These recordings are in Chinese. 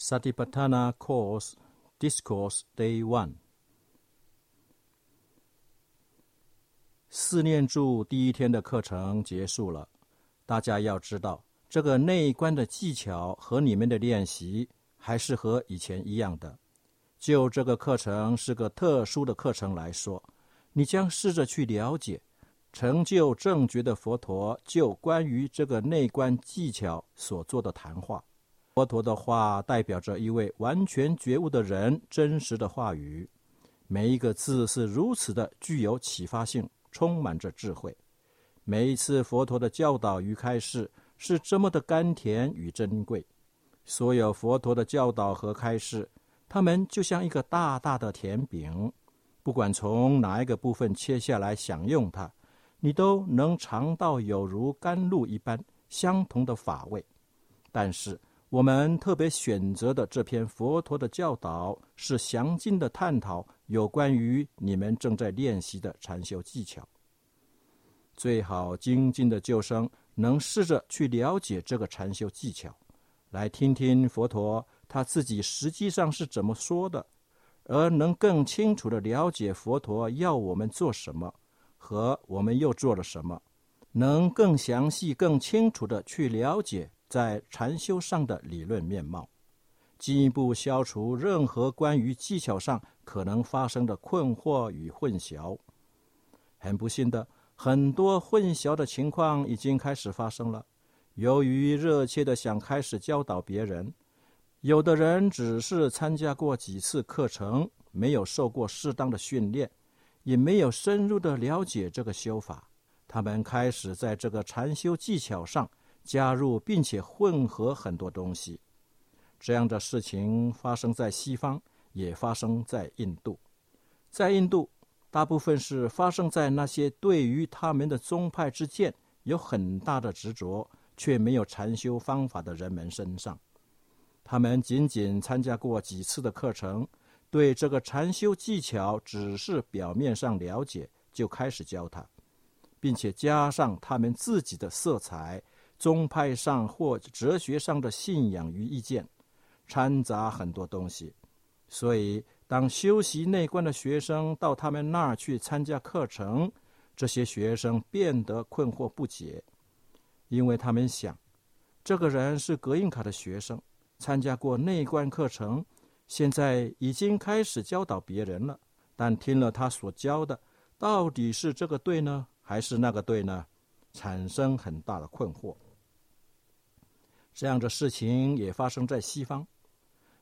Sati Patana Course Discourse Day One。四念住第一天的课程结束了，大家要知道，这个内观的技巧和你们的练习还是和以前一样的。就这个课程是个特殊的课程来说，你将试着去了解成就正觉的佛陀就关于这个内观技巧所做的谈话。佛陀的话代表着一位完全觉悟的人真实的话语，每一个字是如此的具有启发性，充满着智慧。每一次佛陀的教导与开示是这么的甘甜与珍贵。所有佛陀的教导和开示，它们就像一个大大的甜饼，不管从哪一个部分切下来享用它，你都能尝到有如甘露一般相同的法味。但是，我们特别选择的这篇佛陀的教导，是详尽的探讨有关于你们正在练习的禅修技巧。最好精进的救生能试着去了解这个禅修技巧，来听听佛陀他自己实际上是怎么说的，而能更清楚的了解佛陀要我们做什么，和我们又做了什么，能更详细、更清楚的去了解。在禅修上的理论面貌，进一步消除任何关于技巧上可能发生的困惑与混淆。很不幸的，很多混淆的情况已经开始发生了。由于热切的想开始教导别人，有的人只是参加过几次课程，没有受过适当的训练，也没有深入的了解这个修法，他们开始在这个禅修技巧上。加入并且混合很多东西，这样的事情发生在西方，也发生在印度。在印度，大部分是发生在那些对于他们的宗派之见有很大的执着，却没有禅修方法的人们身上。他们仅仅参加过几次的课程，对这个禅修技巧只是表面上了解，就开始教他，并且加上他们自己的色彩。宗派上或哲学上的信仰与意见，掺杂很多东西，所以当修习内观的学生到他们那儿去参加课程，这些学生变得困惑不解，因为他们想，这个人是格印卡的学生，参加过内观课程，现在已经开始教导别人了，但听了他所教的，到底是这个对呢，还是那个对呢？产生很大的困惑。这样的事情也发生在西方，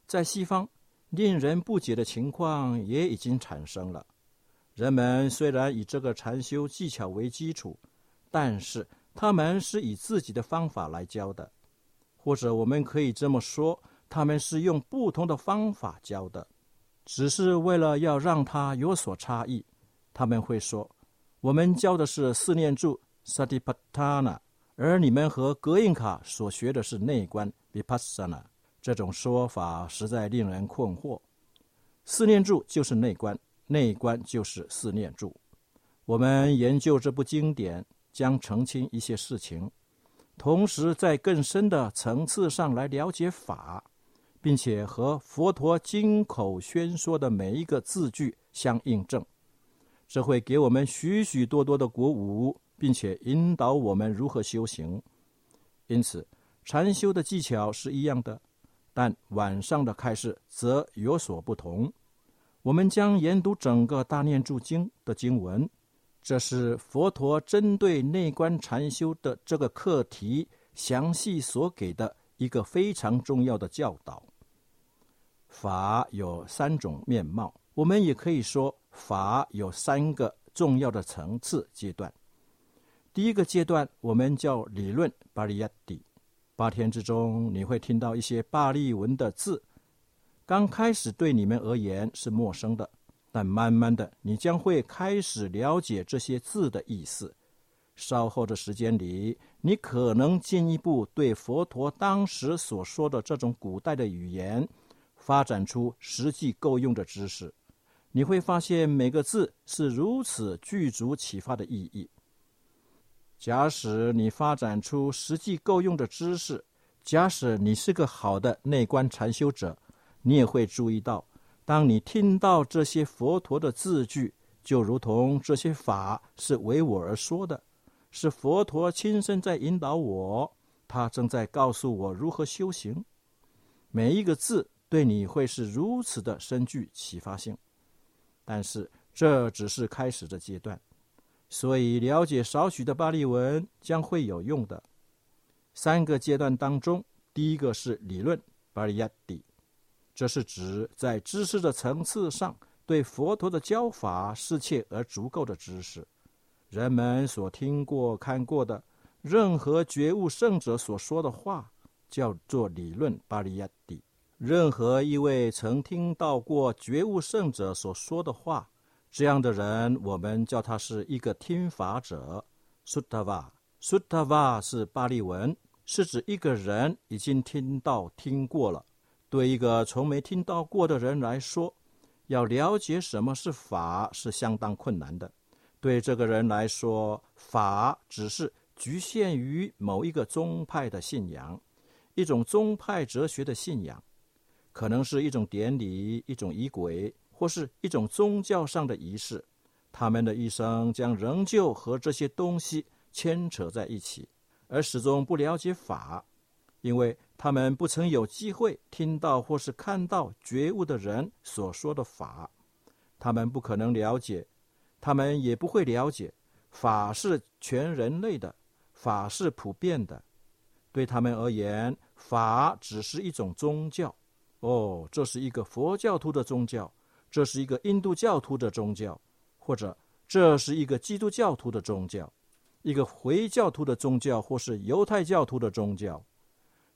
在西方，令人不解的情况也已经产生了。人们虽然以这个禅修技巧为基础，但是他们是以自己的方法来教的，或者我们可以这么说，他们是用不同的方法教的，只是为了要让它有所差异。他们会说：“我们教的是四念住 （Satipatana）。”而你们和格印卡所学的是内观 （vipassana），这种说法实在令人困惑。四念住就是内观，内观就是四念住。我们研究这部经典，将澄清一些事情，同时在更深的层次上来了解法，并且和佛陀经口宣说的每一个字句相印证。这会给我们许许多多的鼓舞。并且引导我们如何修行，因此禅修的技巧是一样的，但晚上的开示则有所不同。我们将研读整个大念住经的经文，这是佛陀针对内观禅修的这个课题详细所给的一个非常重要的教导。法有三种面貌，我们也可以说法有三个重要的层次阶段。第一个阶段，我们叫理论巴利亚底。八天之中，你会听到一些巴利文的字，刚开始对你们而言是陌生的，但慢慢的，你将会开始了解这些字的意思。稍后的时间里，你可能进一步对佛陀当时所说的这种古代的语言，发展出实际够用的知识。你会发现每个字是如此具足启发的意义。假使你发展出实际够用的知识，假使你是个好的内观禅修者，你也会注意到，当你听到这些佛陀的字句，就如同这些法是为我而说的，是佛陀亲身在引导我，他正在告诉我如何修行。每一个字对你会是如此的深具启发性，但是这只是开始的阶段，所以了解少许的巴利文将会有用的。三个阶段当中，第一个是理论巴利亚底，这是指在知识的层次上对佛陀的教法适切而足够的知识。人们所听过、看过的任何觉悟圣者所说的话。叫做理论巴利亚底。任何一位曾听到过觉悟圣者所说的话，这样的人，我们叫他是一个听法者。苏塔瓦，苏塔瓦是巴利文，是指一个人已经听到、听过了。对一个从没听到过的人来说，要了解什么是法是相当困难的。对这个人来说，法只是局限于某一个宗派的信仰。一种宗派哲学的信仰，可能是一种典礼、一种仪轨，或是一种宗教上的仪式。他们的一生将仍旧和这些东西牵扯在一起，而始终不了解法，因为他们不曾有机会听到或是看到觉悟的人所说的法。他们不可能了解，他们也不会了解，法是全人类的，法是普遍的。对他们而言，法只是一种宗教。哦，这是一个佛教徒的宗教，这是一个印度教徒的宗教，或者这是一个基督教徒的宗教，一个回教徒的宗教，或是犹太教徒的宗教。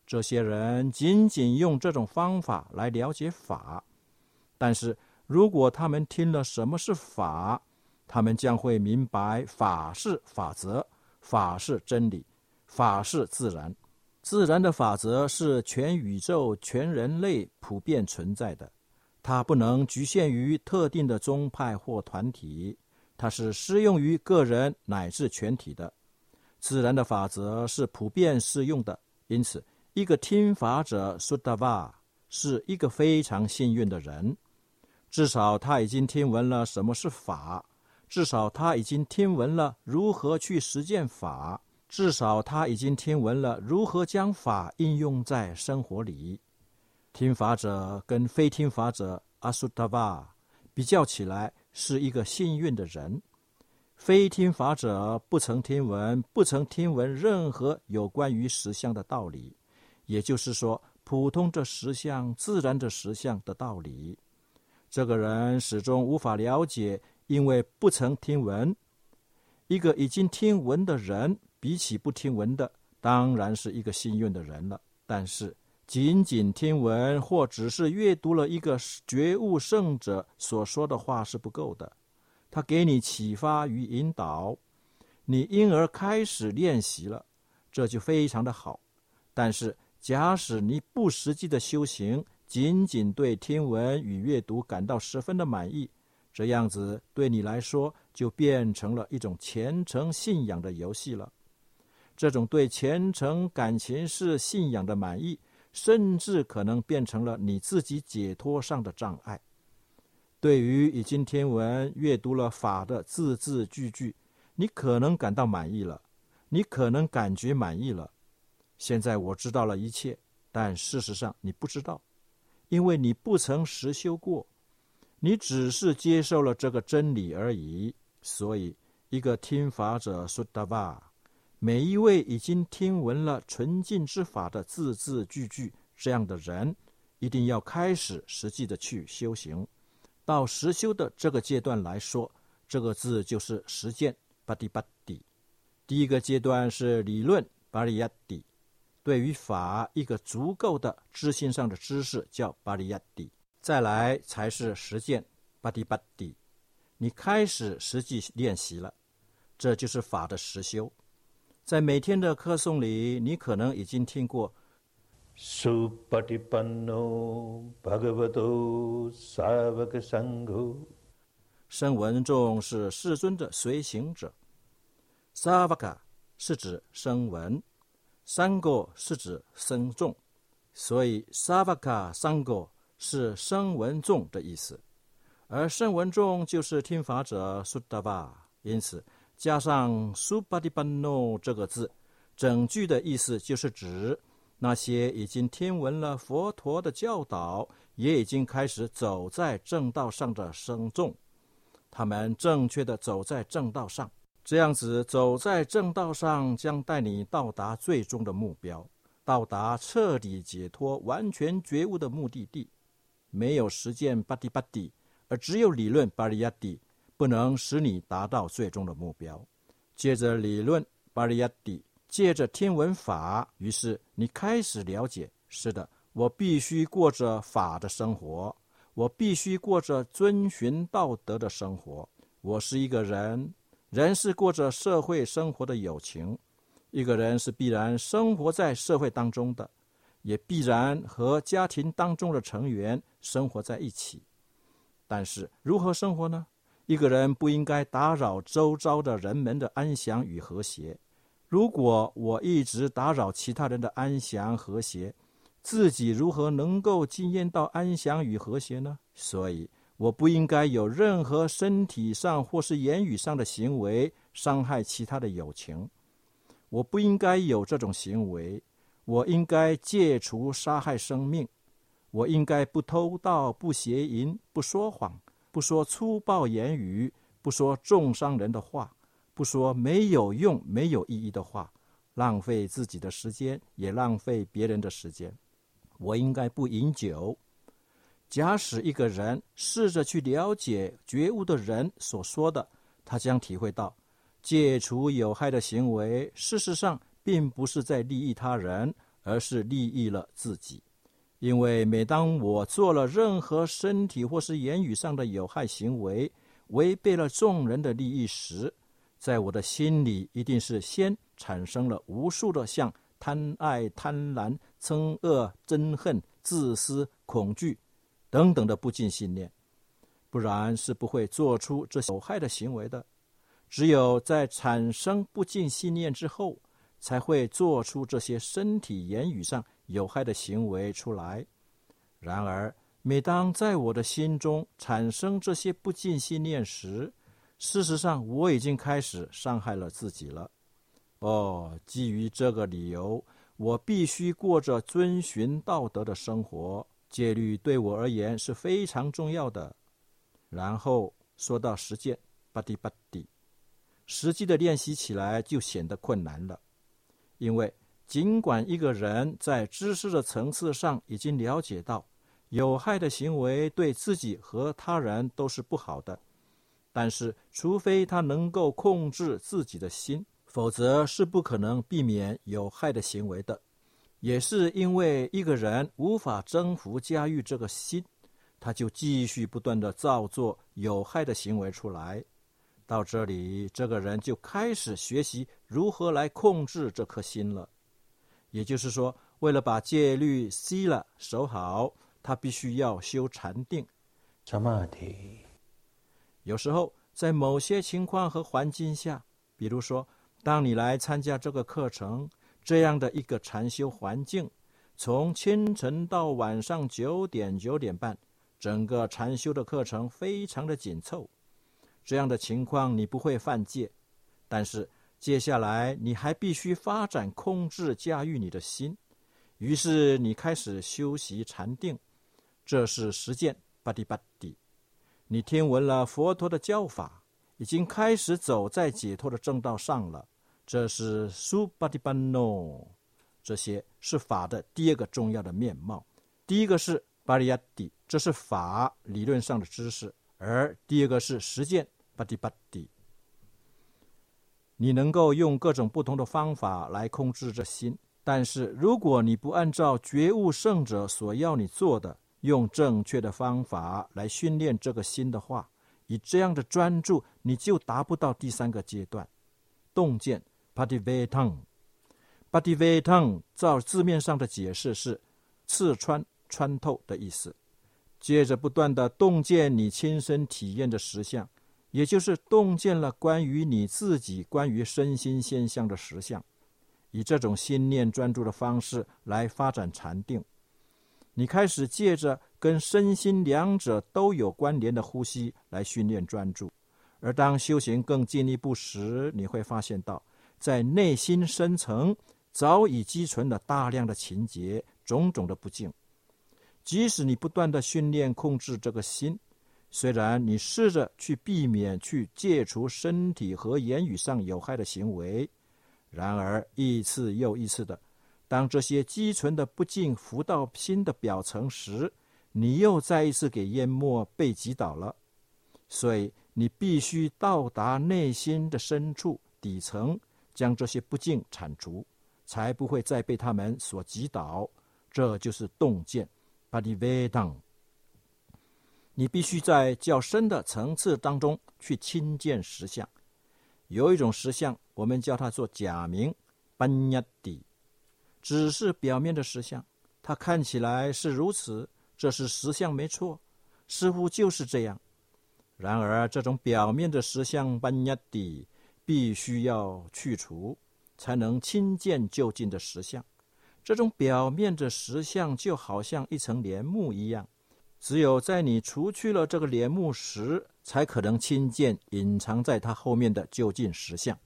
这些人仅仅用这种方法来了解法，但是如果他们听了什么是法，他们将会明白法是法则，法是真理，法是自然。自然的法则是全宇宙、全人类普遍存在的，它不能局限于特定的宗派或团体，它是适用于个人乃至全体的。自然的法则是普遍适用的，因此，一个听法者苏达瓦是一个非常幸运的人，至少他已经听闻了什么是法，至少他已经听闻了如何去实践法。至少他已经听闻了如何将法应用在生活里。听法者跟非听法者阿苏达瓦比较起来，是一个幸运的人。非听法者不曾听闻，不曾听闻任何有关于实相的道理，也就是说，普通的实相、自然的实相的道理。这个人始终无法了解，因为不曾听闻。一个已经听闻的人。比起不听闻的，当然是一个幸运的人了。但是，仅仅听闻或只是阅读了一个觉悟圣者所说的话是不够的。他给你启发与引导，你因而开始练习了，这就非常的好。但是，假使你不实际的修行，仅仅对听闻与阅读感到十分的满意，这样子对你来说就变成了一种虔诚信仰的游戏了。这种对虔诚感情是信仰的满意，甚至可能变成了你自己解脱上的障碍。对于已经听闻、阅读了法的字字句句，你可能感到满意了，你可能感觉满意了。现在我知道了一切，但事实上你不知道，因为你不曾实修过，你只是接受了这个真理而已。所以，一个听法者说的吧。每一位已经听闻了纯净之法的字字句句，这样的人，一定要开始实际的去修行。到实修的这个阶段来说，这个字就是实践巴迪巴迪。第一个阶段是理论巴利亚迪，对于法一个足够的知性上的知识叫巴利亚迪。再来才是实践巴迪巴迪，你开始实际练习了，这就是法的实修。在每天的课诵里，你可能已经听过。声闻众是世尊的随行者，萨瓦卡是指声闻，三个是指僧众，所以萨瓦卡三个是声闻众的意思，而声闻众就是听法者苏达巴，因此加上苏巴迪巴诺这个字，整句的意思就是指那些已经听闻了佛陀的教导，也已经开始走在正道上的僧众，他们正确的走在正道上。这样子走在正道上，将带你到达最终的目标，到达彻底解脱、完全觉悟的目的地。没有实践巴迪巴迪，而只有理论巴利亚迪，不能使你达到最终的目标。借着理论巴利亚蒂，借着天文法，于是你开始了解：是的，我必须过着法的生活，我必须过着遵循道德的生活。我是一个人。人是过着社会生活的友情，一个人是必然生活在社会当中的，也必然和家庭当中的成员生活在一起。但是如何生活呢？一个人不应该打扰周遭的人们的安详与和谐。如果我一直打扰其他人的安详和谐，自己如何能够经验到安详与和谐呢？所以。我不应该有任何身体上或是言语上的行为伤害其他的友情。我不应该有这种行为。我应该戒除杀害生命。我应该不偷盗、不邪淫、不说谎、不说粗暴言语、不说重伤人的话、不说没有用、没有意义的话，浪费自己的时间，也浪费别人的时间。我应该不饮酒。假使一个人试着去了解觉悟的人所说的，他将体会到，戒除有害的行为，事实上并不是在利益他人，而是利益了自己。因为每当我做了任何身体或是言语上的有害行为，违背了众人的利益时，在我的心里一定是先产生了无数的像贪爱、贪婪、憎恶、憎恨、自私、恐惧。等等的不敬信念，不然是不会做出这有害的行为的。只有在产生不敬信念之后，才会做出这些身体、言语上有害的行为出来。然而，每当在我的心中产生这些不敬信念时，事实上我已经开始伤害了自己了。哦，基于这个理由，我必须过着遵循道德的生活。戒律对我而言是非常重要的。然后说到实践，巴迪巴迪，实际的练习起来就显得困难了。因为尽管一个人在知识的层次上已经了解到有害的行为对自己和他人都是不好的，但是除非他能够控制自己的心，否则是不可能避免有害的行为的。也是因为一个人无法征服驾驭这个心，他就继续不断的造作有害的行为出来。到这里，这个人就开始学习如何来控制这颗心了。也就是说，为了把戒律吸了守好，他必须要修禅定。有时候，在某些情况和环境下，比如说，当你来参加这个课程。这样的一个禅修环境，从清晨到晚上九点九点半，整个禅修的课程非常的紧凑。这样的情况你不会犯戒，但是接下来你还必须发展控制驾驭你的心。于是你开始修习禅定，这是实践巴迪巴迪。你听闻了佛陀的教法，已经开始走在解脱的正道上了。这是苏巴迪班诺，这些是法的第二个重要的面貌。第一个是巴利亚蒂，这是法理论上的知识；而第二个是实践巴蒂巴蒂。你能够用各种不同的方法来控制这心，但是如果你不按照觉悟圣者所要你做的，用正确的方法来训练这个心的话，以这样的专注，你就达不到第三个阶段，洞见。p a t i v e t a n g p a t i v e t a n g 照字面上的解释是刺穿、穿透的意思。接着不断的洞见你亲身体验的实相，也就是洞见了关于你自己、关于身心现象的实相。以这种心念专注的方式来发展禅定。你开始借着跟身心两者都有关联的呼吸来训练专注，而当修行更进一步时，你会发现到，在内心深层早已积存了大量的情节、种种的不净。即使你不断的训练控制这个心，虽然你试着去避免去戒除身体和言语上有害的行为，然而一次又一次的。当这些积存的不净浮到心的表层时，你又再一次给淹没、被击倒了。所以你必须到达内心的深处底层，将这些不净铲除，才不会再被他们所击倒。这就是洞见，把你 d 当。你必须在较深的层次当中去亲见实相。有一种实相，我们叫它做假名班亚底。只是表面的实相，它看起来是如此，这是实相没错，似乎就是这样。然而，这种表面的实相班亚底必须要去除，才能亲见就近的实相。这种表面的实相就好像一层帘幕一样，只有在你除去了这个帘幕时，才可能亲见隐藏在它后面的究竟实相。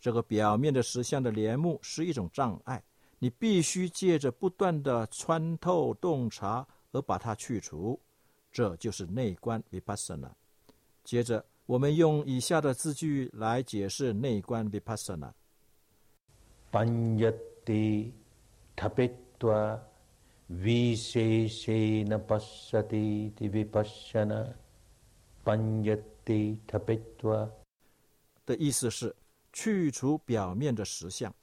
这个表面的实相的帘幕是一种障碍。你必须借着不断的穿透洞察而把它去除，这就是内观 vipassana。接着，我们用以下的字句来解释内观 vipassana。panyati tapitva viseshena pasati vipassana。panyati tapitva 的意思是去除表面的实相。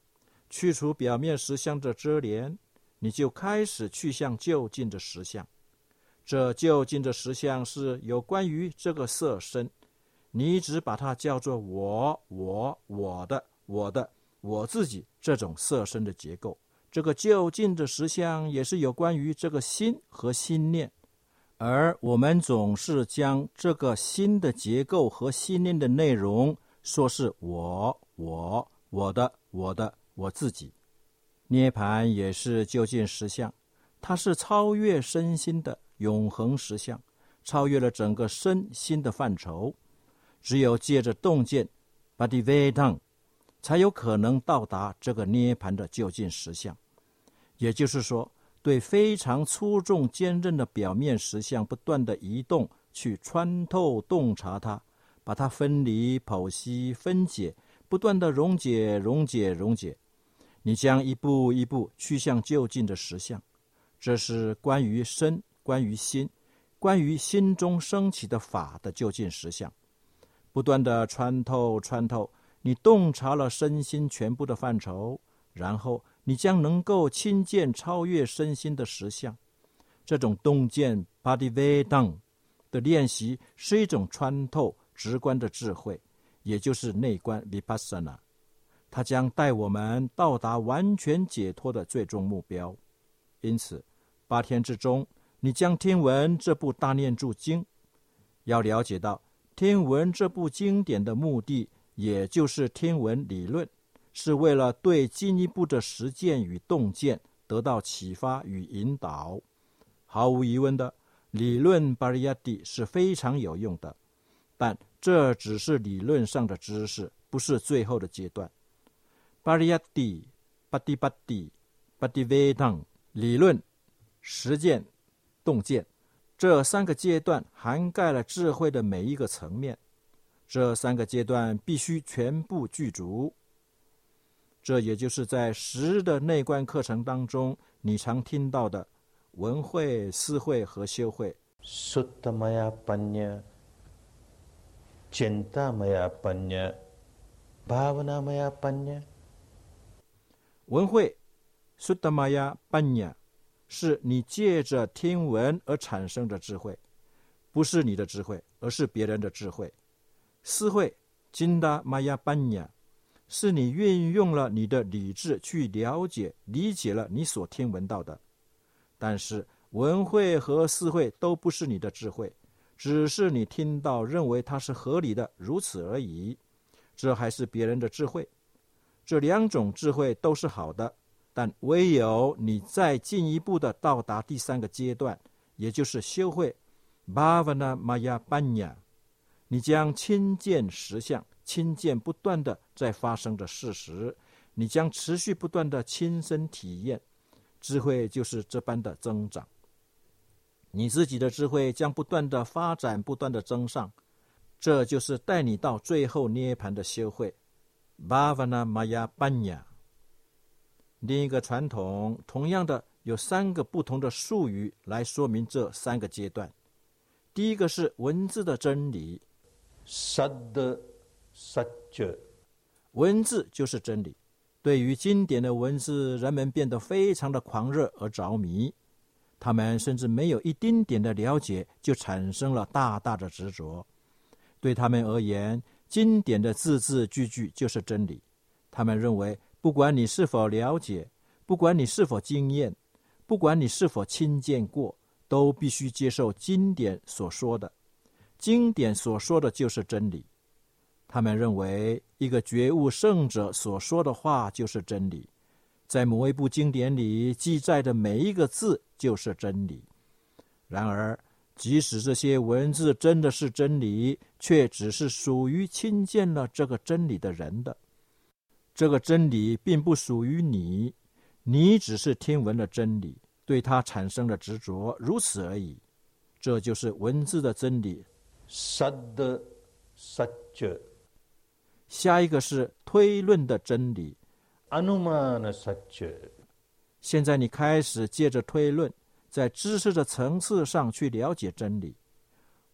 去除表面实相的遮帘，你就开始去向就近的实相。这就近的实相是有关于这个色身，你只把它叫做我、我、我的、我的、我自己这种色身的结构。这个就近的实相也是有关于这个心和心念，而我们总是将这个心的结构和心念的内容说是我、我、我的、我的。我自己，涅盘也是究竟实相，它是超越身心的永恒实相，超越了整个身心的范畴。只有借着洞见，把地微当，才有可能到达这个涅盘的究竟实相。也就是说，对非常粗重坚韧的表面实相不断的移动，去穿透洞察它，把它分离、剖析、分解，不断的溶解、溶解、溶解。你将一步一步趋向就近的实相，这是关于身、关于心、关于心中升起的法的就近实相。不断的穿透、穿透，你洞察了身心全部的范畴，然后你将能够亲见超越身心的实相。这种洞见 （body way down） 的练习是一种穿透直观的智慧，也就是内观 （vipassana）。它将带我们到达完全解脱的最终目标。因此，八天之中，你将听闻这部大念住经。要了解到，听闻这部经典的目的，也就是听闻理论，是为了对进一步的实践与洞见得到启发与引导。毫无疑问的，理论巴利亚蒂是非常有用的，但这只是理论上的知识，不是最后的阶段。巴利亚蒂、巴蒂巴蒂、巴蒂维当理论、实践、洞见，这三个阶段涵盖了智慧的每一个层面。这三个阶段必须全部具足。这也就是在十日的内观课程当中，你常听到的文会、思会和修会。Suttamaya Panya、Chintamaya Panya、Bhavanamaya Panya。文慧，苏达玛呀班雅，是你借着听闻而产生的智慧，不是你的智慧，而是别人的智慧。思慧，金达玛呀班雅，是你运用了你的理智去了解、理解了你所听闻到的。但是文慧和思慧都不是你的智慧，只是你听到认为它是合理的，如此而已。这还是别人的智慧。这两种智慧都是好的，但唯有你再进一步的到达第三个阶段，也就是修会 bhavana maya panya，你将亲见实相，亲见不断的在发生的事实，你将持续不断的亲身体验，智慧就是这般的增长。你自己的智慧将不断的发展，不断的增上，这就是带你到最后涅盘的修会。Bhavana Maya Panya。另一个传统同样的有三个不同的术语来说明这三个阶段。第一个是文字的真理 Sad 十句文字就是真理。对于经典的文字，人们变得非常的狂热而着迷。他们甚至没有一丁点的了解，就产生了大大的执着。对他们而言，经典的字字句句就是真理。他们认为，不管你是否了解，不管你是否经验，不管你是否亲见过，都必须接受经典所说的。经典所说的就是真理。他们认为，一个觉悟圣者所说的话就是真理。在某一部经典里记载的每一个字就是真理。然而，即使这些文字真的是真理，却只是属于亲见了这个真理的人的。这个真理并不属于你，你只是听闻了真理，对它产生了执着，如此而已。这就是文字的真理。Sad Satya. 下一个是推论的真理。现在你开始借着推论，在知识的层次上去了解真理。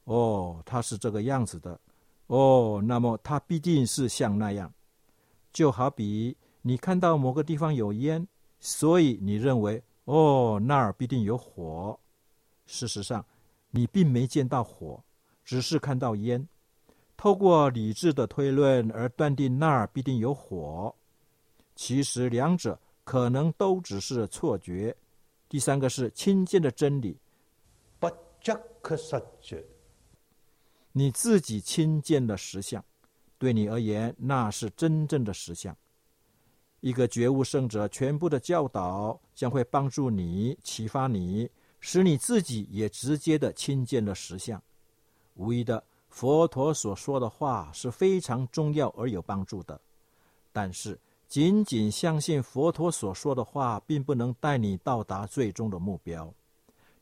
哦，它是这个样子的。哦，那么它必定是像那样。就好比你看到某个地方有烟，所以你认为哦那儿必定有火。事实上，你并没见到火，只是看到烟。透过理智的推论而断定那儿必定有火。其实两者可能都只是错觉。第三个是亲近的真理，Pachakha Satya. 你自己亲见的实相，对你而言那是真正的实相。一个觉悟圣者全部的教导将会帮助你、启发你，使你自己也直接的亲见了实相。无疑的，佛陀所说的话是非常重要而有帮助的，但是。仅仅相信佛陀所说的话，并不能带你到达最终的目标，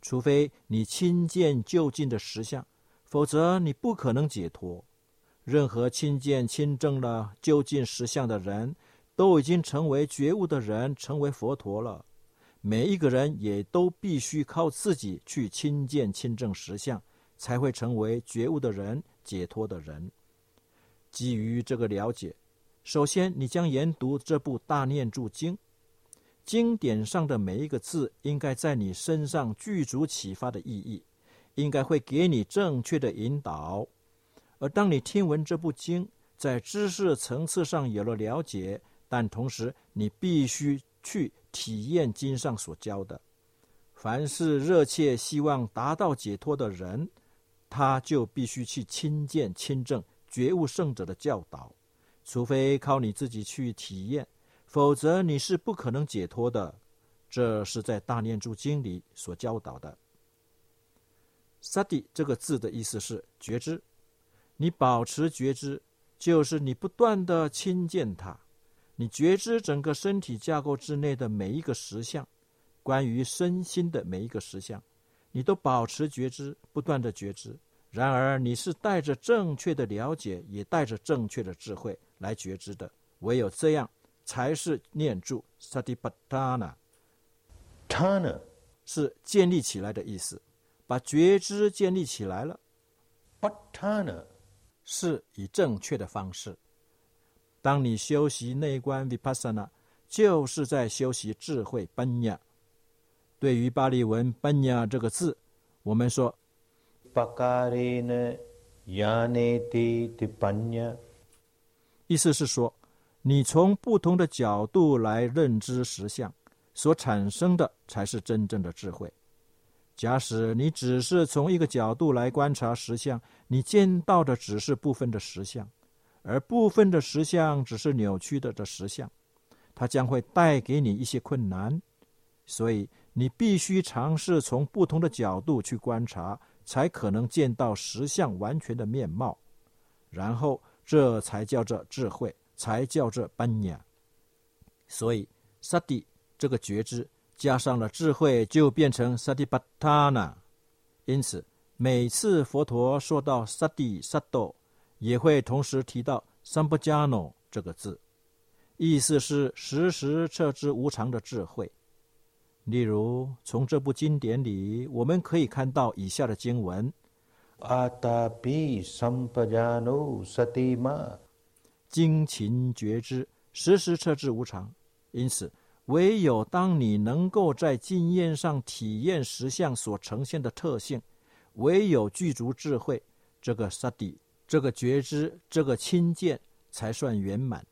除非你亲见就近的实相，否则你不可能解脱。任何亲见亲证了就近实相的人，都已经成为觉悟的人，成为佛陀了。每一个人也都必须靠自己去亲见亲证实相，才会成为觉悟的人、解脱的人。基于这个了解。首先，你将研读这部《大念住经》，经典上的每一个字应该在你身上具足启发的意义，应该会给你正确的引导。而当你听闻这部经，在知识层次上有了了解，但同时你必须去体验经上所教的。凡是热切希望达到解脱的人，他就必须去亲见、亲证觉悟圣者的教导。除非靠你自己去体验，否则你是不可能解脱的。这是在《大念住经》里所教导的。“sati” 这个字的意思是觉知，你保持觉知，就是你不断的亲见它，你觉知整个身体架构之内的每一个实相，关于身心的每一个实相，你都保持觉知，不断的觉知。然而，你是带着正确的了解，也带着正确的智慧来觉知的。唯有这样，才是念住 （satipatthana）。Thana. 是建立起来的意思，把觉知建立起来了，Patthana. 是以正确的方式。当你修习内观 （vipassana），就是在修习智慧 （panya）。对于巴利文 “panya” 这个字，我们说。意思是说，你从不同的角度来认知实相，所产生的才是真正的智慧。假使你只是从一个角度来观察实相，你见到的只是部分的实相，而部分的实相只是扭曲的这实相，它将会带给你一些困难，所以你必须尝试从不同的角度去观察，才可能见到实相完全的面貌，然后这才叫做智慧，才叫做班雅。所以萨蒂这个觉知加上了智慧，就变成萨蒂巴塔那。因此，每次佛陀说到萨蒂萨多，也会同时提到三不加诺这个字，意思是时时彻知无常的智慧。例如，从这部经典里，我们可以看到以下的经文：阿达比桑巴加努萨蒂玛，精勤觉知，时时彻知无常。因此，唯有当你能够在经验上体验实相所呈现的特性，唯有具足智慧，这个萨蒂，这个觉知，这个亲见，才算圆满。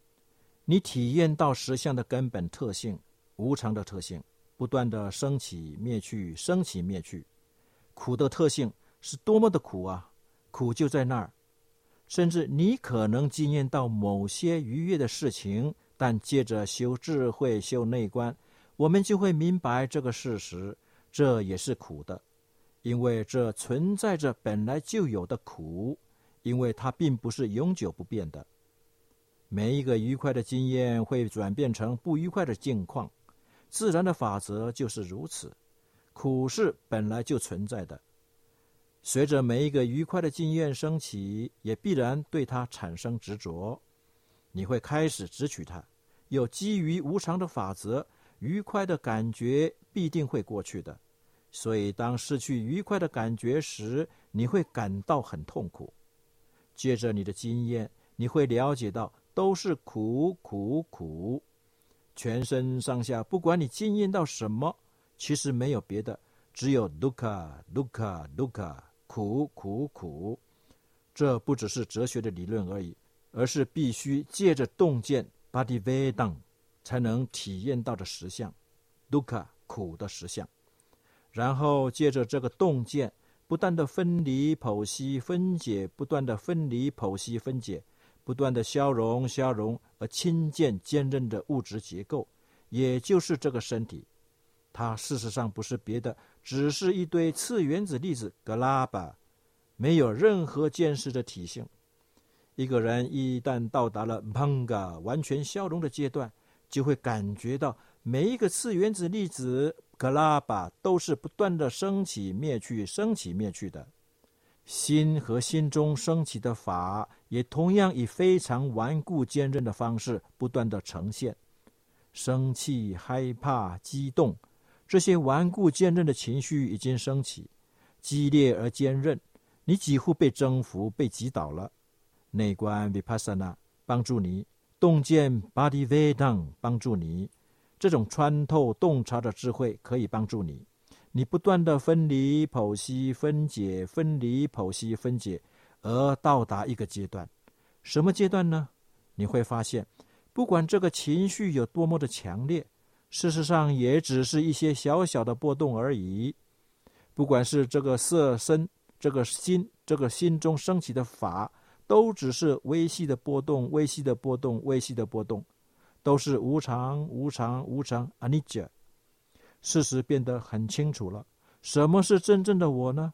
你体验到实相的根本特性，无常的特性，不断的升起灭去，升起灭去。苦的特性是多么的苦啊！苦就在那儿，甚至你可能经验到某些愉悦的事情。但借着修智慧、修内观，我们就会明白这个事实：这也是苦的，因为这存在着本来就有的苦，因为它并不是永久不变的。每一个愉快的经验会转变成不愉快的境况，自然的法则就是如此。苦是本来就存在的，随着每一个愉快的经验升起，也必然对它产生执着。你会开始执取它，有基于无常的法则，愉快的感觉必定会过去的。所以，当失去愉快的感觉时，你会感到很痛苦。接着你的经验，你会了解到都是苦苦苦，全身上下，不管你经验到什么，其实没有别的，只有 dukkha duka duka，苦苦苦。这不只是哲学的理论而已。而是必须借着洞见巴蒂维当，才能体验到的实相，杜卡苦的实相。然后借着这个洞见，不断的分离、剖析、分解，不断的分离、剖析、分解，不断的消融、消融，而亲见坚韧的物质结构，也就是这个身体。它事实上不是别的，只是一堆次原子粒子格拉巴，没有任何见识的体性。一个人一旦到达了 Panga 完全消融的阶段，就会感觉到每一个次原子粒子格拉巴都是不断的升起、灭去、升起、灭去的。心和心中升起的法，也同样以非常顽固坚韧的方式不断的呈现。生气、害怕、激动，这些顽固坚韧的情绪已经升起，激烈而坚韧，你几乎被征服、被击倒了。内观 vipassana 帮助你，洞见 body vedan） 帮助你，这种穿透洞察的智慧可以帮助你。你不断的分离、剖析、分解、分离、剖析、分解，而到达一个阶段，什么阶段呢？你会发现，不管这个情绪有多么的强烈，事实上也只是一些小小的波动而已。不管是这个色身、这个心、这个心中升起的法。都只是微细的波动，微细的波动，微细的波动，都是无常，无常，无常。阿尼迦，事实变得很清楚了。什么是真正的我呢？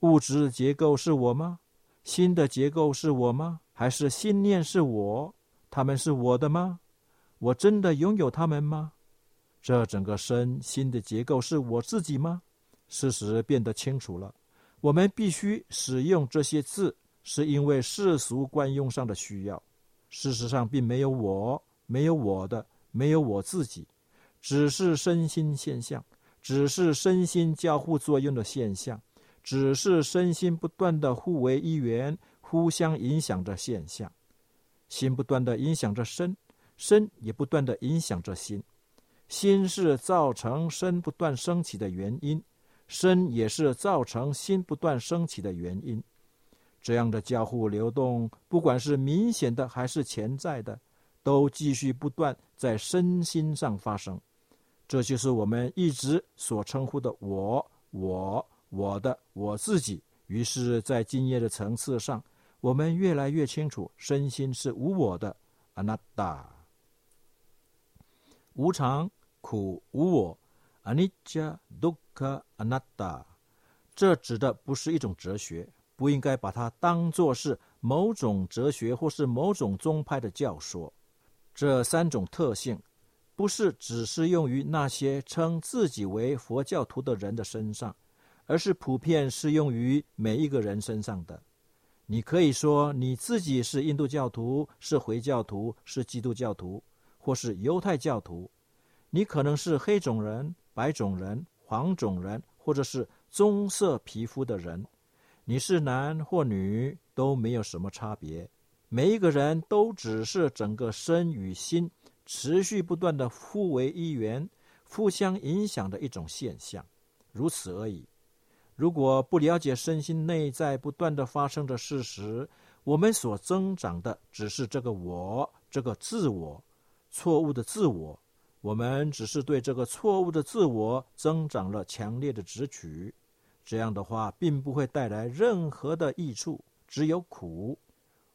物质结构是我吗？心的结构是我吗？还是信念是我？他们是我的吗？我真的拥有他们吗？这整个身心的结构是我自己吗？事实变得清楚了。我们必须使用这些字。是因为世俗惯用上的需要，事实上并没有我，没有我的，没有我自己，只是身心现象，只是身心交互作用的现象，只是身心不断的互为一元，互相影响着现象。心不断的影响着身，身也不断的影响着心，心是造成身不断升起的原因，身也是造成心不断升起的原因。这样的交互流动，不管是明显的还是潜在的，都继续不断在身心上发生。这就是我们一直所称呼的“我、我、我的、我自己”。于是，在经验的层次上，我们越来越清楚身心是无我的。阿那达，无常、苦、无我。阿尼加、杜卡、阿那达，这指的不是一种哲学，不应该把它当作是某种哲学或是某种宗派的教说。这三种特性，不是只适用于那些称自己为佛教徒的人的身上，而是普遍适用于每一个人身上的。你可以说你自己是印度教徒，是回教徒，是基督教徒，或是犹太教徒。你可能是黑种人、白种人、黄种人，或者是棕色皮肤的人。你是男或女都没有什么差别。每一个人都只是整个身与心持续不断的互为一元、互相影响的一种现象，如此而已。如果不了解身心内在不断的发生的事实，我们所增长的只是这个我，这个自我，错误的自我。我们只是对这个错误的自我增长了强烈的执取。这样的话，并不会带来任何的益处，只有苦、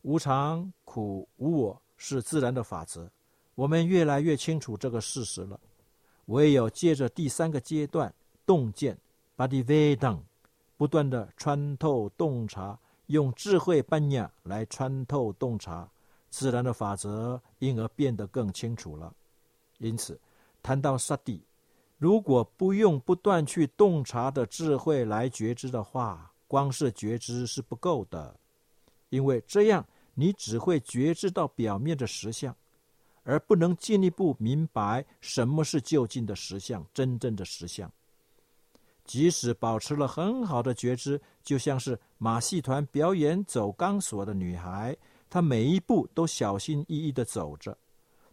无常、苦、无我是自然的法则。我们越来越清楚这个事实了。唯有借着第三个阶段洞见，把地维当。不断的穿透洞察，用智慧般若来穿透洞察自然的法则，因而变得更清楚了。因此，谈到萨蒂，如果不用不断去洞察的智慧来觉知的话，光是觉知是不够的，因为这样你只会觉知到表面的实相，而不能进一步明白什么是就近的实相，真正的实相。即使保持了很好的觉知，就像是马戏团表演走钢索的女孩，她每一步都小心翼翼的走着。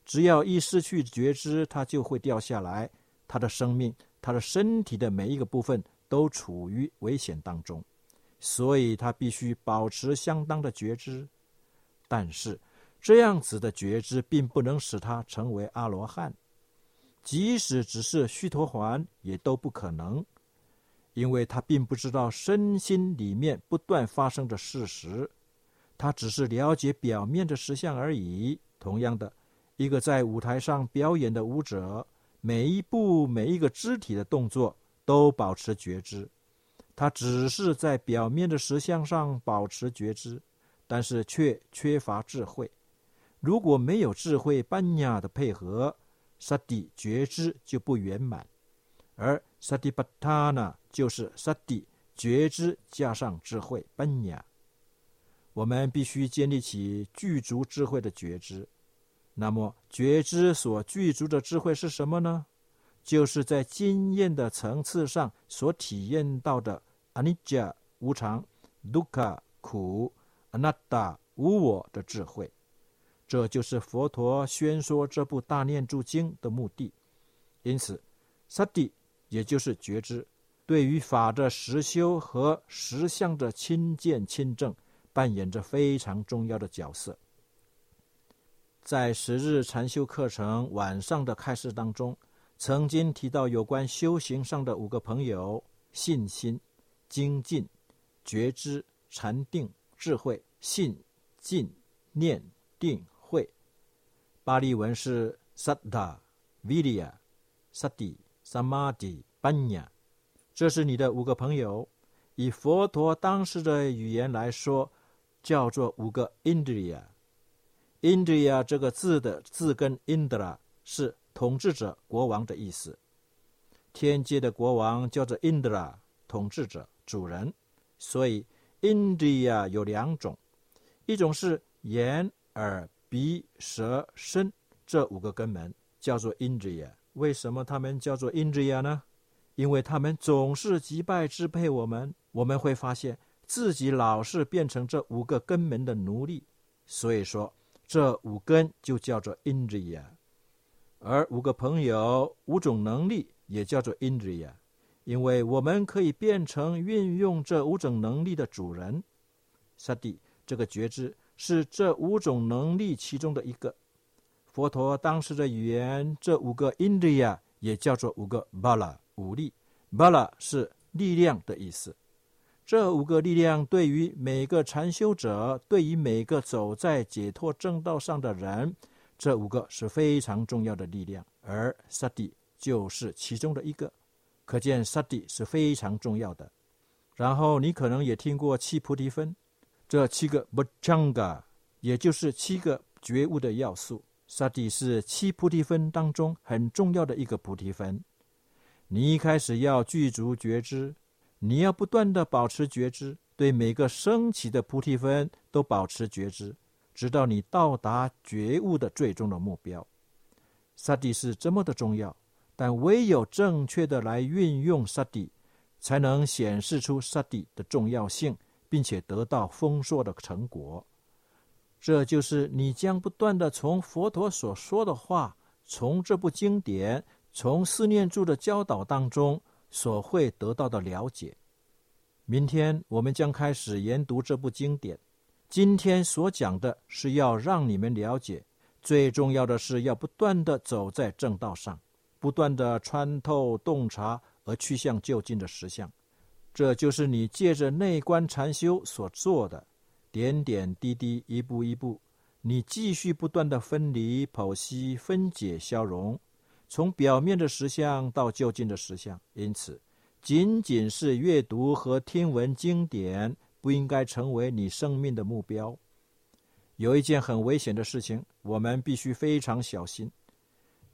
只要一失去觉知，她就会掉下来。她的生命，她的身体的每一个部分都处于危险当中，所以她必须保持相当的觉知。但是，这样子的觉知并不能使他成为阿罗汉，即使只是须陀环，也都不可能。因为他并不知道身心里面不断发生的事实，他只是了解表面的实相而已。同样的，一个在舞台上表演的舞者，每一步每一个肢体的动作都保持觉知，他只是在表面的实相上保持觉知，但是却缺乏智慧。如果没有智慧班雅的配合，萨蒂觉知就不圆满。而萨蒂巴塔呢，就是萨蒂觉知加上智慧班雅。我们必须建立起具足智慧的觉知。那么，觉知所具足的智慧是什么呢？就是在经验的层次上所体验到的阿尼迦无常、杜卡苦、阿那达无我的智慧。这就是佛陀宣说这部大念住经的目的。因此，萨蒂。也就是觉知，对于法的实修和实相的亲见亲证，扮演着非常重要的角色。在十日禅修课程晚上的开示当中，曾经提到有关修行上的五个朋友：信心、精进、觉知、禅定、智慧。信、进、念、定、巴利文是 s a d d a、Vidya、Sati。萨玛迪班雅，这是你的五个朋友。以佛陀当时的语言来说，叫做五个 indria。indria 这个字的字根 Indra 是统治者、国王的意思。天界的国王叫做 Indra，统治者、主人。所以 indria 有两种，一种是眼、耳、鼻、舌、身这五个根门，叫做 Indriya。为什么他们叫做 Indriya 呢？因为他们总是击败支配我们，我们会发现自己老是变成这五个根门的奴隶。所以说，这五根就叫做 Indriya，而五个朋友、五种能力也叫做 Indriya，因为我们可以变成运用这五种能力的主人。萨蒂这个觉知是这五种能力其中的一个。佛陀当时的语言，这五个 india 也叫做五个 Bala 武力。Bala 是力量的意思。这五个力量对于每个禅修者，对于每个走在解脱正道上的人，这五个是非常重要的力量，而萨蒂就是其中的一个。可见萨蒂是非常重要的。然后你可能也听过七菩提分，这七个 b 张 j a 也就是七个觉悟的要素。萨底是七菩提分当中很重要的一个菩提分。你一开始要具足觉知，你要不断的保持觉知，对每个升起的菩提分都保持觉知，直到你到达觉悟的最终的目标。萨底是这么的重要，但唯有正确的来运用萨底。才能显示出萨底的重要性，并且得到丰硕的成果。这就是你将不断的从佛陀所说的话，从这部经典，从四念住的教导当中所会得到的了解。明天我们将开始研读这部经典。今天所讲的是要让你们了解，最重要的是要不断的走在正道上，不断的穿透洞察。而去向就近的实相，这就是你借着内观禅修所做的点点滴滴、一步一步，你继续不断的分离、剖析、分解、消融，从表面的实相到就近的实相。因此，仅仅是阅读和听闻经典，不应该成为你生命的目标。有一件很危险的事情，我们必须非常小心。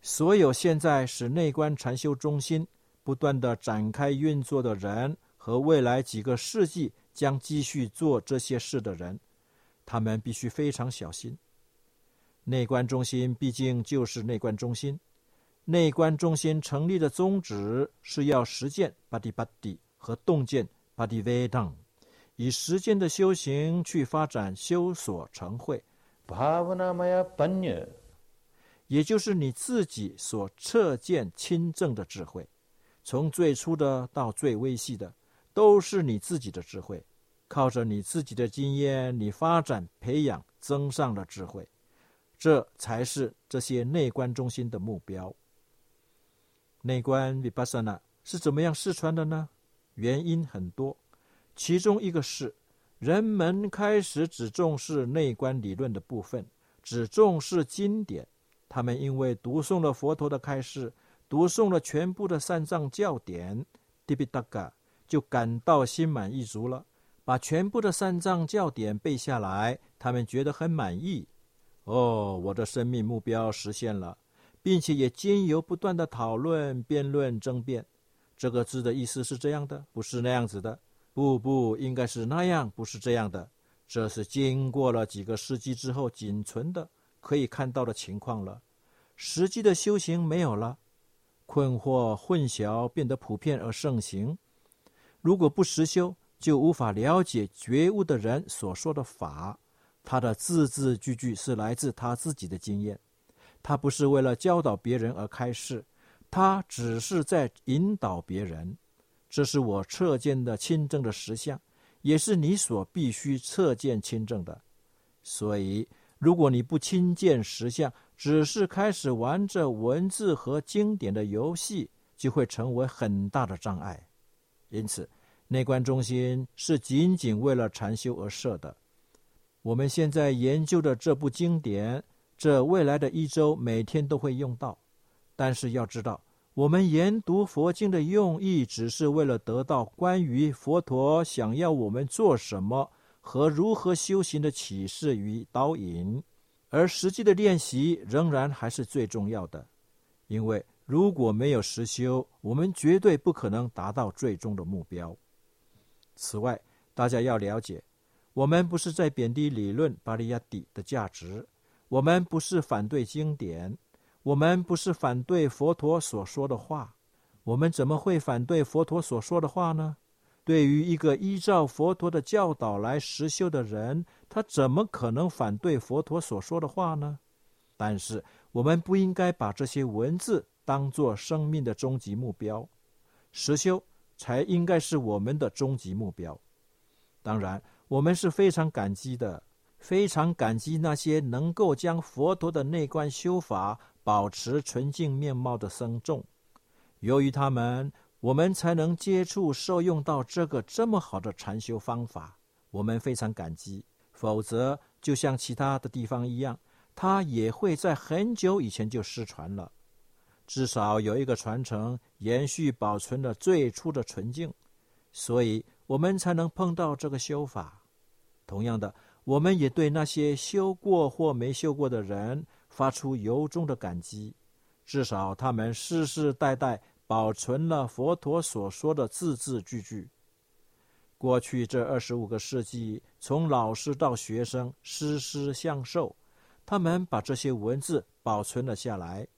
所有现在使内观禅修中心。不断的展开运作的人和未来几个世纪将继续做这些事的人，他们必须非常小心。内观中心毕竟就是内观中心，内观中心成立的宗旨是要实践巴蒂巴蒂和洞见巴蒂维当，以实践的修行去发展修所成慧，也就是你自己所彻见亲证的智慧。从最初的到最微细的，都是你自己的智慧。靠着你自己的经验，你发展、培养、增上了智慧，这才是这些内观中心的目标。内观毗巴沙那是怎么样失传的呢？原因很多，其中一个是人们开始只重视内观理论的部分，只重视经典。他们因为读诵了佛陀的开示。读诵了全部的三藏教典，迪比达嘎就感到心满意足了。把全部的三藏教典背下来，他们觉得很满意。哦，我的生命目标实现了，并且也经由不断的讨论、辩论、争辩。这个字的意思是这样的，不是那样子的。不不，应该是那样，不是这样的。这是经过了几个世纪之后仅存的可以看到的情况了。实际的修行没有了。困惑混淆变得普遍而盛行。如果不实修，就无法了解觉悟的人所说的法。他的字字句句是来自他自己的经验，他不是为了教导别人而开示，他只是在引导别人。这是我测见的亲证的实相，也是你所必须测见亲证的。所以，如果你不亲见实相，只是开始玩着文字和经典的游戏，就会成为很大的障碍。因此，内观中心是仅仅为了禅修而设的。我们现在研究的这部经典，这未来的一周每天都会用到。但是要知道，我们研读佛经的用意，只是为了得到关于佛陀想要我们做什么和如何修行的启示与导引。而实际的练习仍然还是最重要的，因为如果没有实修，我们绝对不可能达到最终的目标。此外，大家要了解，我们不是在贬低理论巴利亚底的价值，我们不是反对经典，我们不是反对佛陀所说的话，我们怎么会反对佛陀所说的话呢？对于一个依照佛陀的教导来实修的人，他怎么可能反对佛陀所说的话呢？但是我们不应该把这些文字当作生命的终极目标，实修才应该是我们的终极目标。当然，我们是非常感激的，非常感激那些能够将佛陀的内观修法保持纯净面貌的僧众。由于他们。我们才能接触受用到这个这么好的禅修方法。我们非常感激，否则就像其他的地方一样，它也会在很久以前就失传了。至少有一个传承延续保存了最初的纯净，所以我们才能碰到这个修法。同样的，我们也对那些修过或没修过的人发出由衷的感激，至少他们世世代代保存了佛陀所说的字字句句。过去这二十五个世纪，从老师到学生，师师相授，他们把这些文字保存了下来。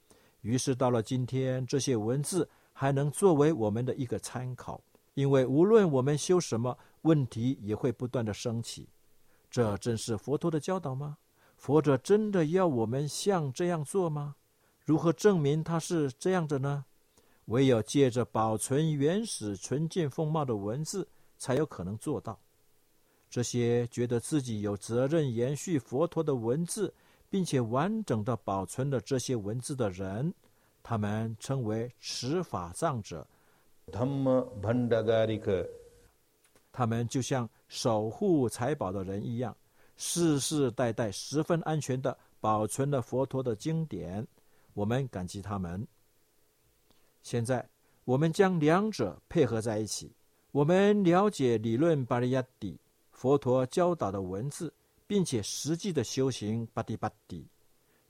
于是到了今天，这些文字还能作为我们的一个参考，因为无论我们修什么，问题也会不断的升起。这正是佛陀的教导吗？佛者真的要我们像这样做吗？如何证明他是这样的呢？唯有借着保存原始纯净风貌的文字。才有可能做到。这些觉得自己有责任延续佛陀的文字，并且完整的保存了这些文字的人，他们称为持法藏者。他们就像守护财宝的人一样，世世代代十分安全的保存了佛陀的经典。我们感激他们。现在，我们将两者配合在一起。我们了解理论巴利亚底佛陀教导的文字，并且实际的修行巴迪巴迪，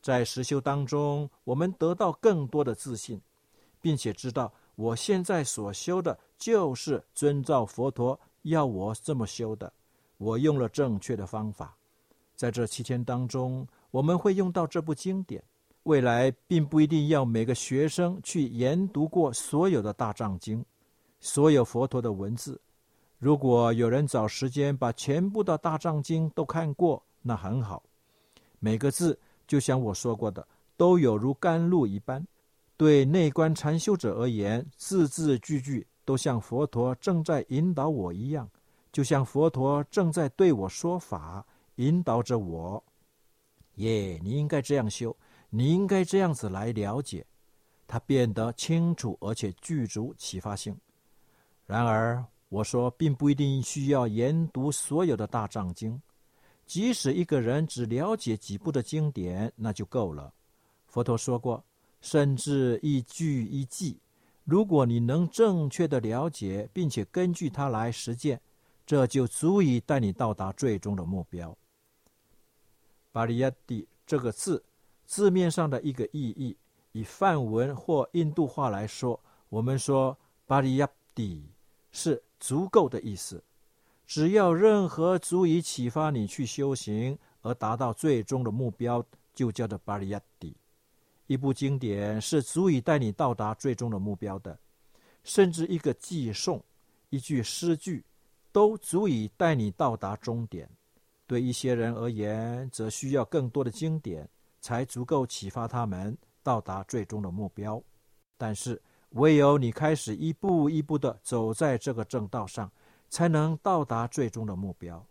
在实修当中，我们得到更多的自信，并且知道我现在所修的就是遵照佛陀要我这么修的。我用了正确的方法。在这七天当中，我们会用到这部经典。未来并不一定要每个学生去研读过所有的大藏经。所有佛陀的文字，如果有人找时间把全部的大藏经都看过，那很好。每个字，就像我说过的，都有如甘露一般。对内观禅修者而言，字字句句都像佛陀正在引导我一样，就像佛陀正在对我说法，引导着我。耶，你应该这样修，你应该这样子来了解，它变得清楚而且具足启发性。然而，我说，并不一定需要研读所有的大藏经，即使一个人只了解几部的经典，那就够了。佛陀说过，甚至一句一记，如果你能正确的了解，并且根据它来实践，这就足以带你到达最终的目标。巴利亚蒂这个字，字面上的一个意义，以梵文或印度话来说，我们说巴利亚蒂。是足够的意思，只要任何足以启发你去修行而达到最终的目标，就叫做巴利亚底。一部经典是足以带你到达最终的目标的，甚至一个寄颂、一句诗句，都足以带你到达终点。对一些人而言，则需要更多的经典才足够启发他们到达最终的目标。但是，唯有你开始一步一步的走在这个正道上，才能到达最终的目标。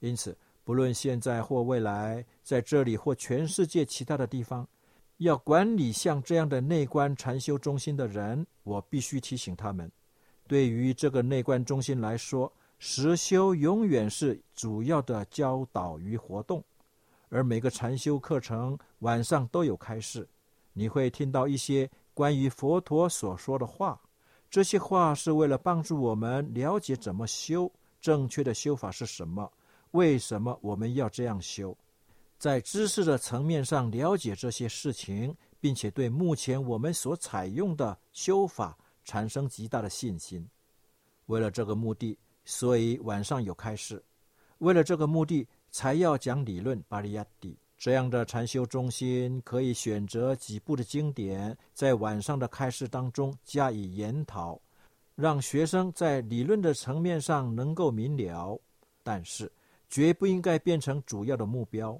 因此，不论现在或未来，在这里或全世界其他的地方，要管理像这样的内观禅修中心的人，我必须提醒他们：对于这个内观中心来说，实修永远是主要的教导与活动，而每个禅修课程晚上都有开示，你会听到一些。关于佛陀所说的话，这些话是为了帮助我们了解怎么修，正确的修法是什么，为什么我们要这样修，在知识的层面上了解这些事情，并且对目前我们所采用的修法产生极大的信心。为了这个目的，所以晚上有开示；为了这个目的，才要讲理论巴利亚蒂。这样的禅修中心可以选择几部的经典，在晚上的开示当中加以研讨，让学生在理论的层面上能够明了。但是，绝不应该变成主要的目标，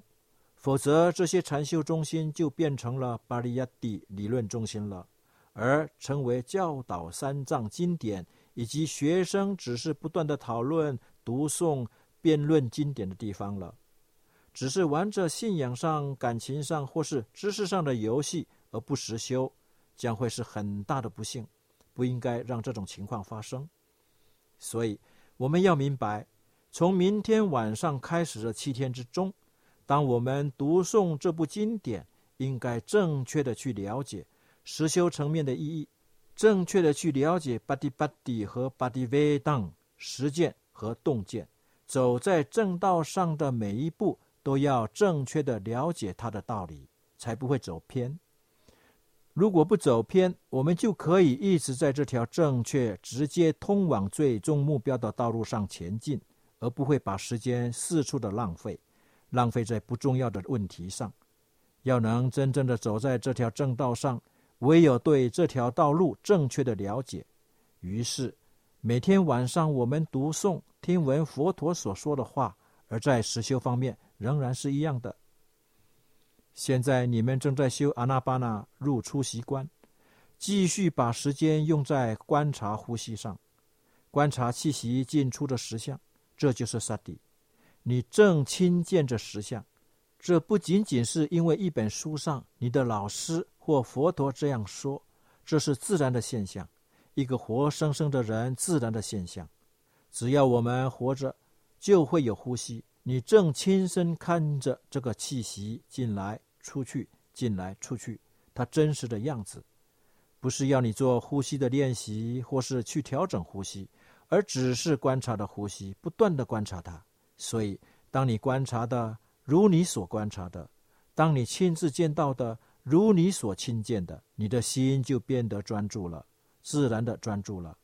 否则这些禅修中心就变成了巴利亚蒂理论中心了，而成为教导三藏经典以及学生只是不断的讨论、读诵、辩论经典的地方了。只是玩着信仰上、感情上或是知识上的游戏而不实修，将会是很大的不幸。不应该让这种情况发生。所以，我们要明白，从明天晚上开始的七天之中，当我们读诵这部经典，应该正确的去了解实修层面的意义，正确的去了解巴迪巴迪和巴迪维当实践和洞见，走在正道上的每一步都要正确的了解它的道理，才不会走偏。如果不走偏，我们就可以一直在这条正确、直接通往最终目标的道路上前进，而不会把时间四处的浪费，浪费在不重要的问题上。要能真正的走在这条正道上，唯有对这条道路正确的了解。于是，每天晚上我们读诵、听闻佛陀所说的话，而在实修方面仍然是一样的。现在你们正在修阿那巴那入出习惯，继续把时间用在观察呼吸上，观察气息进出的实相，这就是萨底。你正亲见着实相，这不仅仅是因为一本书上你的老师或佛陀这样说，这是自然的现象，一个活生生的人自然的现象。只要我们活着，就会有呼吸。你正亲身看着这个气息进来。出去，进来，出去，它真实的样子，不是要你做呼吸的练习，或是去调整呼吸，而只是观察的呼吸，不断的观察它。所以，当你观察的如你所观察的，当你亲自见到的如你所亲见的，你的心就变得专注了，自然的专注了。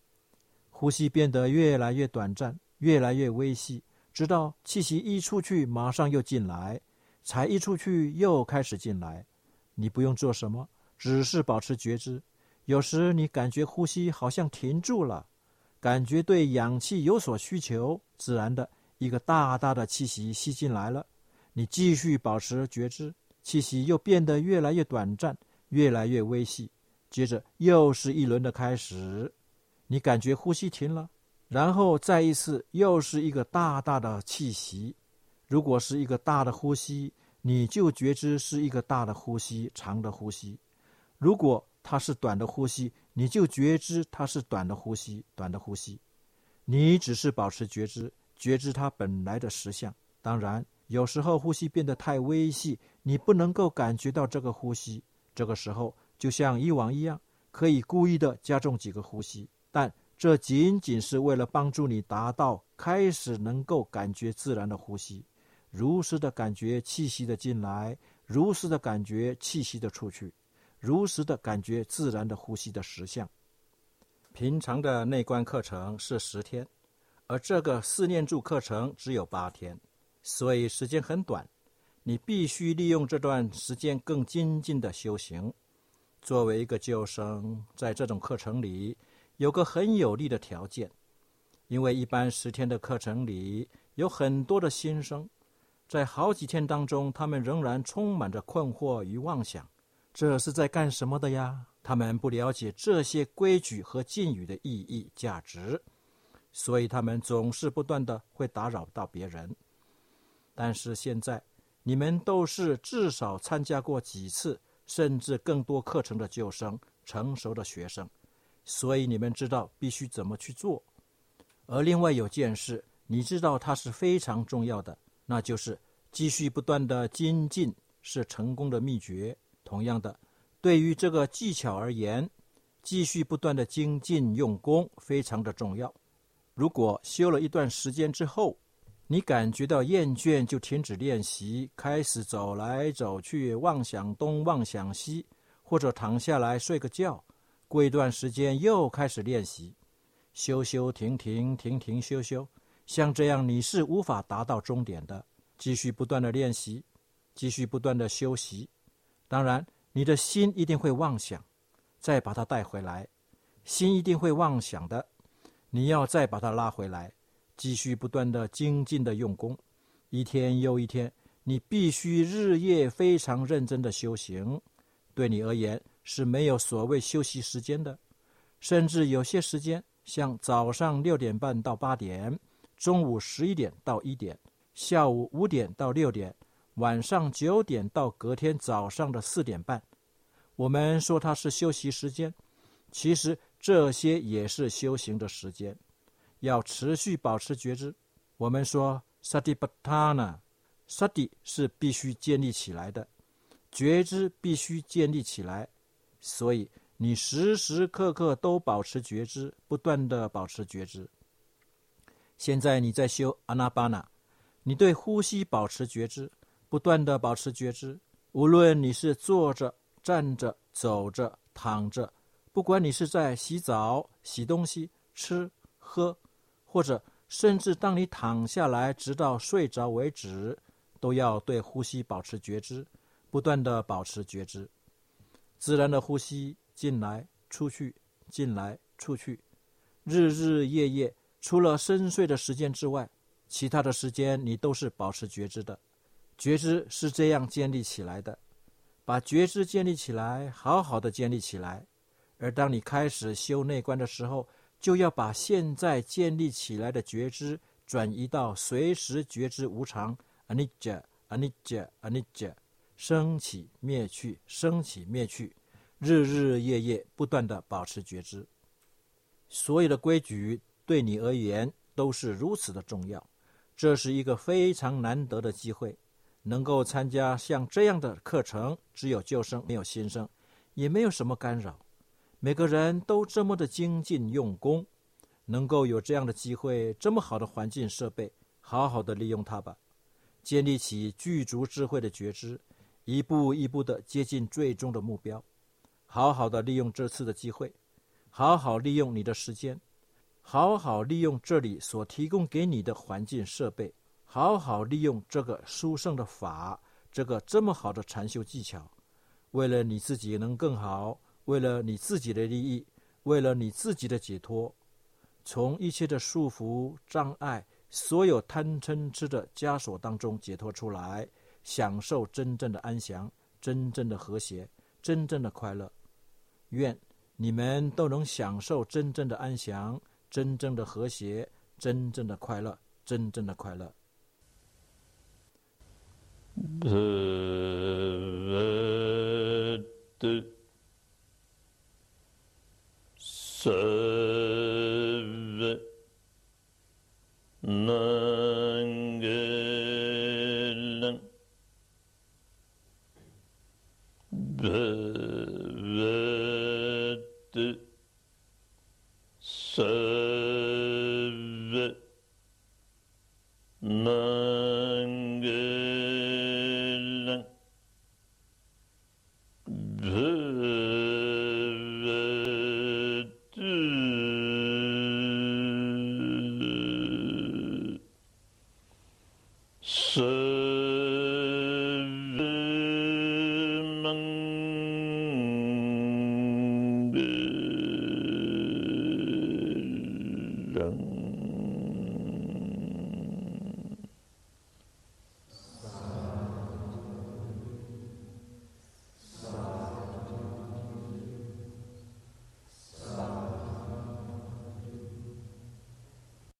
呼吸变得越来越短暂，越来越微细，直到气息一出去，马上又进来。才一出去又开始进来，你不用做什么，只是保持觉知。有时你感觉呼吸好像停住了，感觉对氧气有所需求，自然的一个大大的气息吸进来了。你继续保持觉知，气息又变得越来越短暂，越来越微细。接着又是一轮的开始，你感觉呼吸停了，然后再一次又是一个大大的气息。如果是一个大的呼吸，你就觉知是一个大的呼吸、长的呼吸；如果它是短的呼吸，你就觉知它是短的呼吸、短的呼吸。你只是保持觉知，觉知它本来的实相。当然，有时候呼吸变得太微细，你不能够感觉到这个呼吸。这个时候，就像以往一样，可以故意的加重几个呼吸，但这仅仅是为了帮助你达到开始能够感觉自然的呼吸。如实的感觉气息的进来，如实的感觉气息的出去，如实的感觉自然的呼吸的实相。平常的内观课程是十天，而这个四念住课程只有八天，所以时间很短。你必须利用这段时间更精进的修行。作为一个救生，在这种课程里有个很有利的条件，因为一般十天的课程里有很多的新生。在好几天当中，他们仍然充满着困惑与妄想，这是在干什么的呀？他们不了解这些规矩和禁语的意义、价值，所以他们总是不断的会打扰到别人。但是现在，你们都是至少参加过几次，甚至更多课程的旧生、成熟的学生，所以你们知道必须怎么去做。而另外有件事，你知道它是非常重要的。那就是继续不断的精进是成功的秘诀。同样的，对于这个技巧而言，继续不断的精进用功非常的重要。如果修了一段时间之后，你感觉到厌倦，就停止练习，开始走来走去，妄想东妄想西，或者躺下来睡个觉，过一段时间又开始练习，修修停停，停停修修。像这样，你是无法达到终点的。继续不断的练习，继续不断的修习。当然，你的心一定会妄想，再把它带回来。心一定会妄想的，你要再把它拉回来。继续不断的精进的用功，一天又一天，你必须日夜非常认真的修行。对你而言是没有所谓休息时间的，甚至有些时间，像早上六点半到八点。中午十一点到一点，下午五点到六点，晚上九点到隔天早上的四点半。我们说它是休息时间，其实这些也是修行的时间，要持续保持觉知。我们说 s a t i p a t a n a s a t i 是必须建立起来的，觉知必须建立起来，所以你时时刻刻都保持觉知，不断的保持觉知。现在你在修阿那巴那，你对呼吸保持觉知，不断的保持觉知。无论你是坐着、站着、走着、躺着，不管你是在洗澡、洗东西、吃喝，或者甚至当你躺下来直到睡着为止，都要对呼吸保持觉知，不断的保持觉知。自然的呼吸进来、出去、进来、出去，日日夜夜。除了深睡的时间之外，其他的时间你都是保持觉知的。觉知是这样建立起来的，把觉知建立起来，好好的建立起来。而当你开始修内观的时候，就要把现在建立起来的觉知转移到随时觉知无常，anicca，anicca，anicca，升起灭去，升起灭去，日日夜夜不断的保持觉知。所有的规矩。对你而言都是如此的重要，这是一个非常难得的机会，能够参加像这样的课程。只有旧生，没有新生，也没有什么干扰。每个人都这么的精进用功，能够有这样的机会，这么好的环境设备，好好的利用它吧，建立起具足智慧的觉知，一步一步的接近最终的目标。好好的利用这次的机会，好好利用你的时间。好好利用这里所提供给你的环境设备，好好利用这个殊胜的法，这个这么好的禅修技巧，为了你自己能更好，为了你自己的利益，为了你自己的解脱，从一切的束缚、障碍、所有贪嗔痴的枷锁当中解脱出来，享受真正的安详、真正的和谐、真正的快乐。愿你们都能享受真正的安详。真正的和谐，真正的快乐，真正的快乐。是。